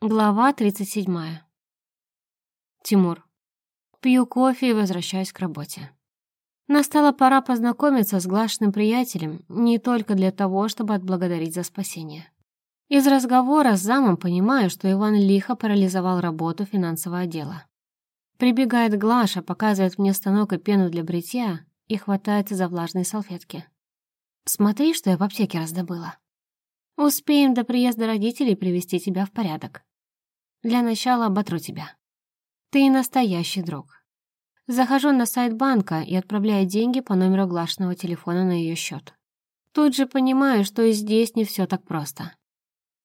Глава 37. Тимур. Пью кофе и возвращаюсь к работе. Настала пора познакомиться с глашенным приятелем не только для того, чтобы отблагодарить за спасение. Из разговора с замом понимаю, что Иван лихо парализовал работу финансового отдела. Прибегает Глаша, показывает мне станок и пену для бритья и хватается за влажные салфетки. «Смотри, что я в аптеке раздобыла. Успеем до приезда родителей привести тебя в порядок. Для начала оботру тебя. Ты настоящий друг. Захожу на сайт банка и отправляю деньги по номеру глашенного телефона на ее счет. Тут же понимаю, что и здесь не все так просто.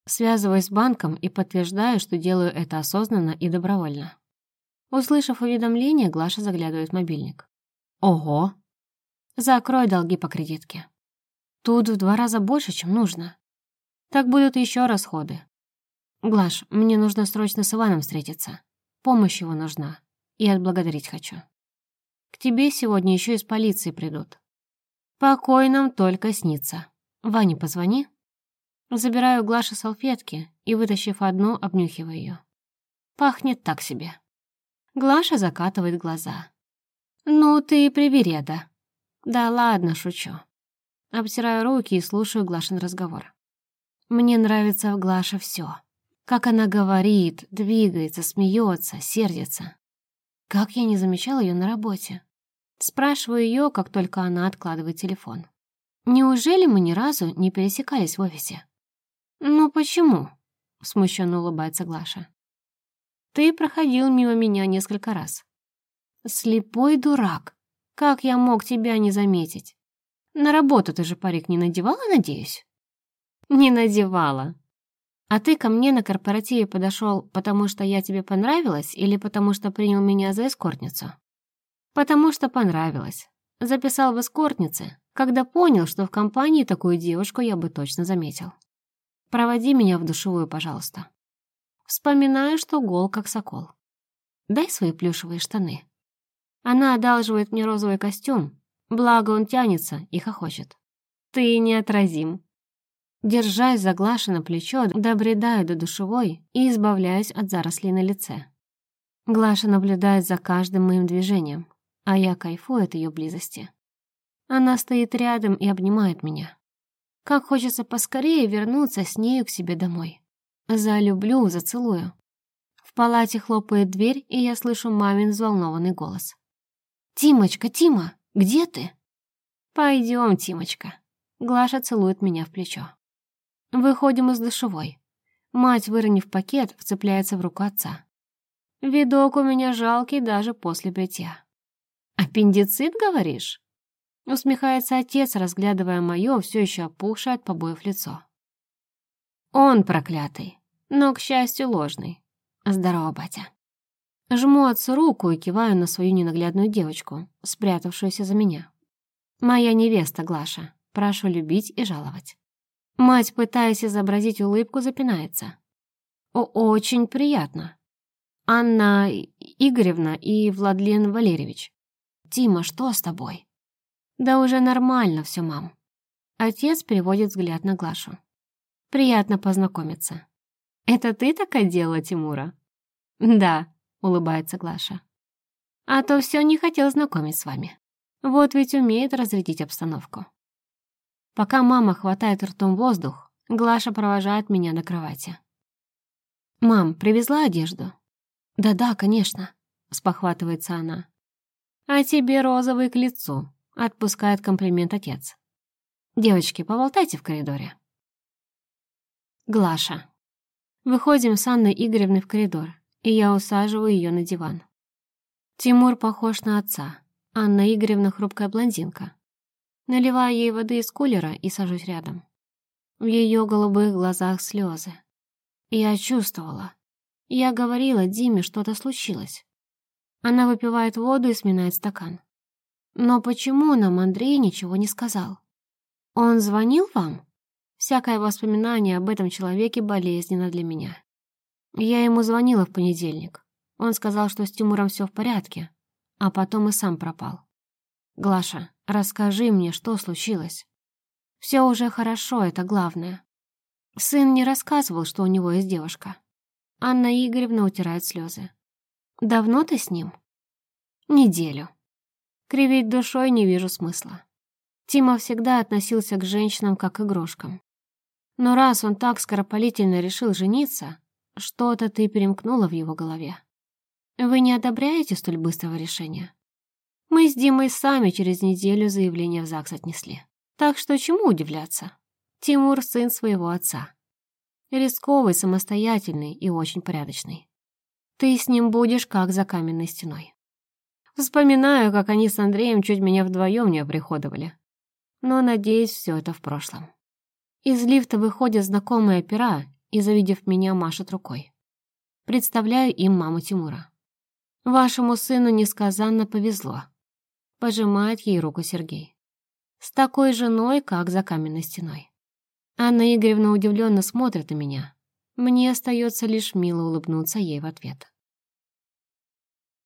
Связываюсь с банком и подтверждаю, что делаю это осознанно и добровольно. Услышав уведомление, Глаша заглядывает в мобильник. Ого! Закрой долги по кредитке. Тут в два раза больше, чем нужно. Так будут еще расходы. Глаш, мне нужно срочно с Иваном встретиться. Помощь его нужна. И отблагодарить хочу. К тебе сегодня еще из полиции придут. Покой нам только снится. Ване позвони. Забираю Глаше салфетки и, вытащив одну, обнюхиваю ее. Пахнет так себе. Глаша закатывает глаза. «Ну ты привереда». «Да ладно, шучу». Обтираю руки и слушаю Глашин разговор. Мне нравится в Глаше все. Как она говорит, двигается, смеется, сердится. Как я не замечала ее на работе. Спрашиваю ее, как только она откладывает телефон. Неужели мы ни разу не пересекались в офисе? Ну почему? Смущенно улыбается Глаша. Ты проходил мимо меня несколько раз. Слепой дурак. Как я мог тебя не заметить? На работу ты же парик не надевала, надеюсь? Не надевала. А ты ко мне на корпоративе подошел, потому что я тебе понравилась или потому что принял меня за эскортницу? Потому что понравилась. Записал в эскортнице, когда понял, что в компании такую девушку я бы точно заметил. Проводи меня в душевую, пожалуйста. Вспоминаю, что гол, как сокол. Дай свои плюшевые штаны. Она одалживает мне розовый костюм, благо он тянется и хохочет. Ты неотразим. Держась за Глаша на плечо, добредаю до душевой и избавляюсь от зарослей на лице. Глаша наблюдает за каждым моим движением, а я кайфую от ее близости. Она стоит рядом и обнимает меня. Как хочется поскорее вернуться с нею к себе домой. Залюблю, зацелую. В палате хлопает дверь, и я слышу мамин взволнованный голос. «Тимочка, Тима, где ты?» «Пойдем, Тимочка». Глаша целует меня в плечо. Выходим из душевой. Мать, выронив пакет, вцепляется в руку отца. Видок у меня жалкий даже после бритья. «Аппендицит, говоришь?» Усмехается отец, разглядывая мое все еще опухшее от побоев лицо. Он проклятый, но, к счастью, ложный. Здорово, батя. Жму отцу руку и киваю на свою ненаглядную девочку, спрятавшуюся за меня. Моя невеста Глаша. Прошу любить и жаловать. Мать, пытаясь изобразить улыбку, запинается. О, очень приятно. Анна Игоревна и Владлен Валерьевич. Тима, что с тобой? Да уже нормально все, мам. Отец переводит взгляд на Глашу. Приятно познакомиться. Это ты так одела Тимура? Да, улыбается Глаша. А то все не хотел знакомить с вами. Вот ведь умеет разрядить обстановку. Пока мама хватает ртом воздух, Глаша провожает меня до кровати. «Мам, привезла одежду?» «Да-да, конечно», — спохватывается она. «А тебе розовый к лицу», — отпускает комплимент отец. «Девочки, поболтайте в коридоре». Глаша. Выходим с Анной Игоревной в коридор, и я усаживаю ее на диван. Тимур похож на отца. Анна Игоревна хрупкая блондинка. Наливаю ей воды из кулера и сажусь рядом. В ее голубых глазах слезы. Я чувствовала. Я говорила Диме, что-то случилось. Она выпивает воду и сминает стакан. Но почему нам Андрей ничего не сказал? Он звонил вам? Всякое воспоминание об этом человеке болезненно для меня. Я ему звонила в понедельник. Он сказал, что с Тимуром все в порядке, а потом и сам пропал. «Глаша, расскажи мне, что случилось?» «Все уже хорошо, это главное». Сын не рассказывал, что у него есть девушка. Анна Игоревна утирает слезы. «Давно ты с ним?» «Неделю. Кривить душой не вижу смысла. Тима всегда относился к женщинам как к игрушкам. Но раз он так скоропалительно решил жениться, что-то ты перемкнула в его голове. Вы не одобряете столь быстрого решения? Мы с Димой сами через неделю заявление в ЗАГС отнесли. Так что чему удивляться? Тимур — сын своего отца. Рисковый, самостоятельный и очень порядочный. Ты с ним будешь как за каменной стеной. Вспоминаю, как они с Андреем чуть меня вдвоем не оприходовали. Но, надеюсь, все это в прошлом. Из лифта выходят знакомые опера и, завидев меня, машут рукой. Представляю им маму Тимура. «Вашему сыну несказанно повезло», — пожимает ей руку Сергей. «С такой женой, как за каменной стеной». Анна Игоревна удивленно смотрит на меня. Мне остается лишь мило улыбнуться ей в ответ.